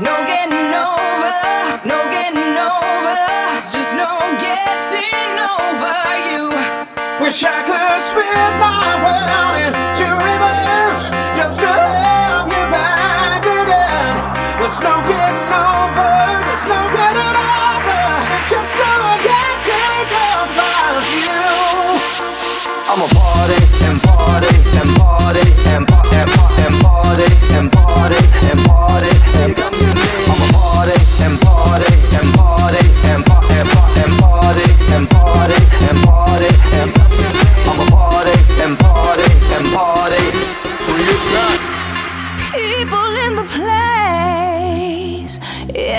No getting over, no getting over, just no getting over you. Wish I could spin my world into reverse just to have you back again. There's no getting over, there's no getting over. It's just no getting over you. I'm a party